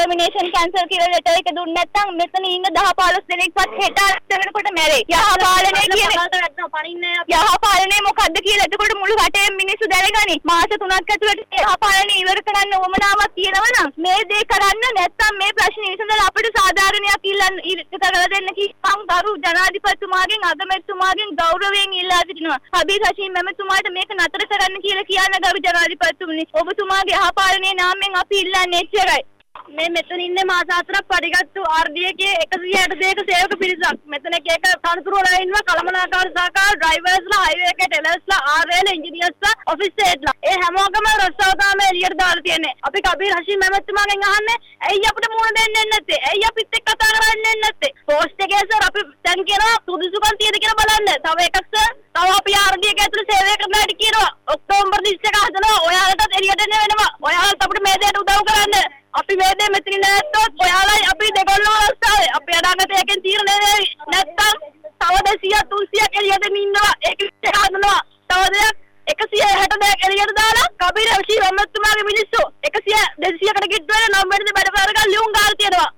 Termination cancel කියලා letter එක දුන්නේ නැත්නම් මෙතන ඉන්න 10 15 දෙනෙක්වත් හෙට වෙනකොට මැරෙයි. යහ පාලනය කියන්නේ යහ පාලනය මොකද්ද කියලා එතකොට මුළු රටේ මිනිස්සු දැනගනි. මාස 3ක් ඇතුළත යහ පාලනය ඉවර කරන්න උවමනාවක් තියෙනවා නම් මේ දේ කරන්න නැත්නම් මේ ප්‍රශ්නේ විසඳලා අපිට සාධාරණයක් ඉල්ලන්න කරලා දෙන්න කිව්වම් ගරු ජනාධිපතිතුමාගෙන් අගමැතිතුමාගෙන් ගෞරවයෙන් ඉල්ලා සිටිනවා. හබීබ් හෂීම් මැතිතුමාට මේක නතර කරන්න කියලා කියන්න ගරු ජනාධිපතිතුමනි. ඔබතුමාගේ යහපාලනයේ නාමයෙන් අපි ඉල්ලන්නේ එච්චරයි. මේ මෙතන ඉන්නේ මාස හතරක් පරිගත්තු RD එකේ 162ක සේවක පිරිසක්. මෙතන එක එක තනතුරු වල ඉන්නවා කළමනාකාර සහකාර ඩ්‍රයිවර්ස්ලා, හයිවේ එකේ ටෙලර්ස්ලා, RL ඉංජිනේර්ස්ලා, ඔෆිස් හේඩ්ලා. ඒ හැමෝගම රස්සාව තමයි එළියට දාලා තියෙන්නේ. අපි කබීර් හෂීම් මැතිතුමාගෙන් අහන්නේ ඇයි අපිට මුණ දෙන්නේ නැත්තේ? ඇයි අපිත් එක්ක කතා කරන්නේ නැත්තේ? පෝස්ට් එකේ සර් අපි දැන් කියනවා සුදුසුකම් තියෙද කියලා බලන්න. තව එකක් සර්. තව අපි RD එක ඇතුළේ සේවය කරන්න හැටි කියනවා. ඔක්තෝබර් 31 හදනවා. ඔයාලටත් එළියට එන්න වෙනවා. ඔයාලත් අපිට මේ දෙයට උදව් කරන්න. අපි මේ දේ මෙතන නැත්තොත් ඔයාලයි අපි දෙගොල්ලෝ අවස්ථාවේ. අපි අනාගතය එකෙන් තීරණය වෙයි නැත්තම් තව 200 300 එළියට ඉන්නවා. ඒක හදනවා තව දෙයක් 160 දෙයක් එළියට දාලා කබීර රෂී රමත්තුමාගේ මිනිස්සු 100 200කට කිට්ටු වෙන නම් වෙනද වැඩ කරගන්න ලියුම් ගාල් තියෙනවා.